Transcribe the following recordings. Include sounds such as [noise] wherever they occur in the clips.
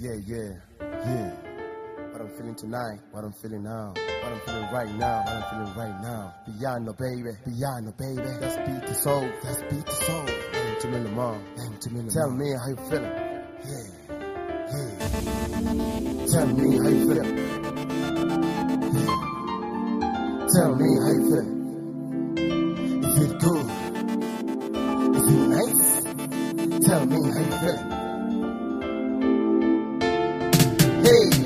Yeah, yeah, yeah. What I'm feeling tonight, what I'm feeling now, what I'm feeling right now, what I'm feeling right now. Piano, baby, piano, baby. That's beat the soul, that's beat the soul. Damn to me, Lamar. Damn to me, Lamar. Tell me how you feeling. Yeah, yeah. Tell me how you feeling. Yeah. Tell me how you feeling. Is it good? Is it nice? Tell me how you feeling. Hey.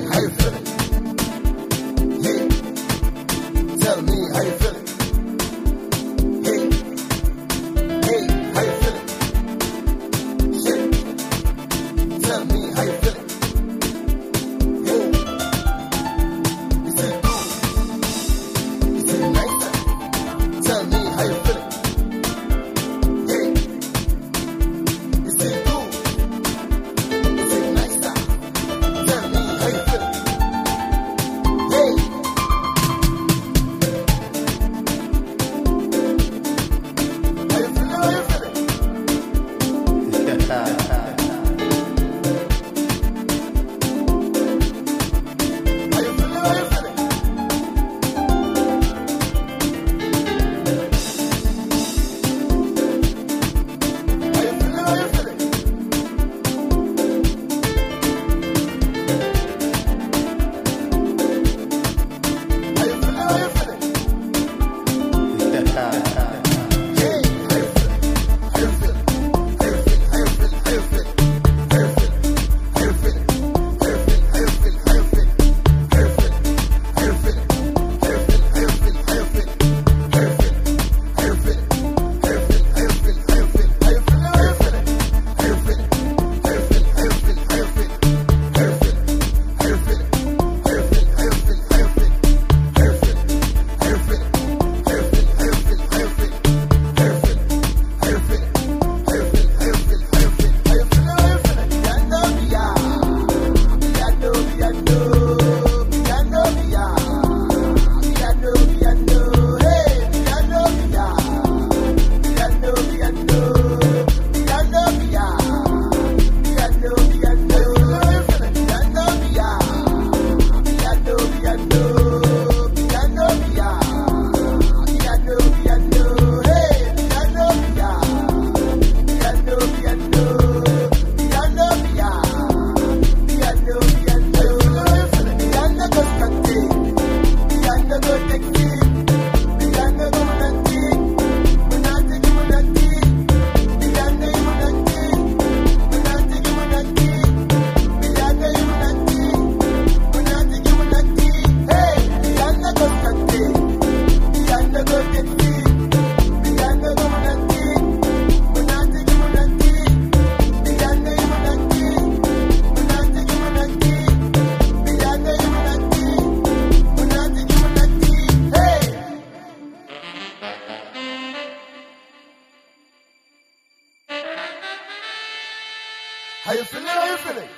How you feeling?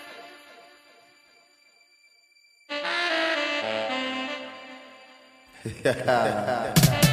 [laughs]